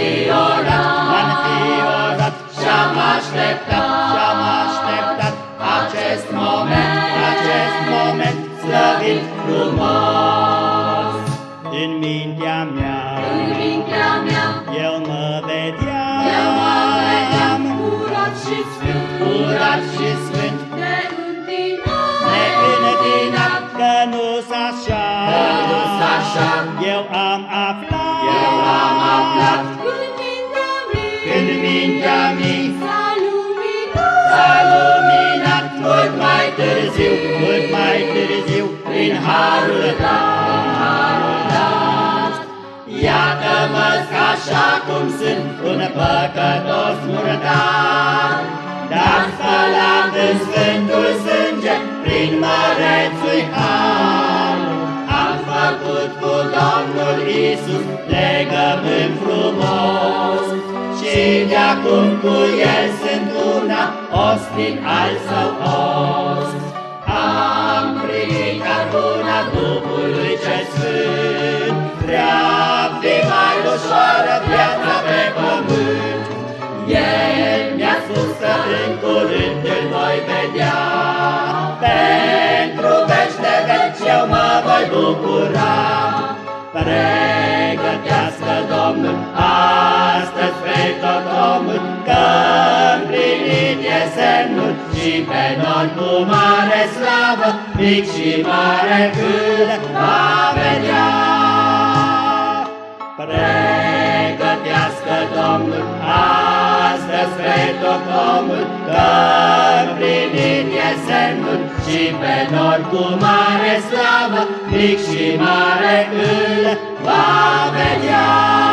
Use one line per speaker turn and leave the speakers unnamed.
înfiorat, înfiorat Și-am așteptat, și-am așteptat Acest moment, acest moment Slăvit frumos.
În mintea mea,
în mintea mea
Eu mă vedeam,
eu mă vedeam Curat și sfânt,
curat și sfânt târziu, mult mai târziu, prin harul tău. Iată-mă așa cum sunt, un păcătos murdar, dar spălat în Sfântul Sânge, prin mărețui har. Am făcut cu Domnul Isus legământ frumos, și de-acum cu El sunt una, os din al său os. Am primit aruna Duhului ce Sfânt, prea fi mai ușoară viața pe pământ. El mi-a spus că în curând îl voi vedea, pentru veci de veci eu mă voi bucura. Pregătească Domnul astăzi pe tot omul, că împlinit e semnul și pe noi cu mare slavă, mic și mare îl va vedea. Pregătească Domnul astăzi pe tot omul, că împlinit e semnul și pe noi cu mare slavă, mic și mare îl va vedea.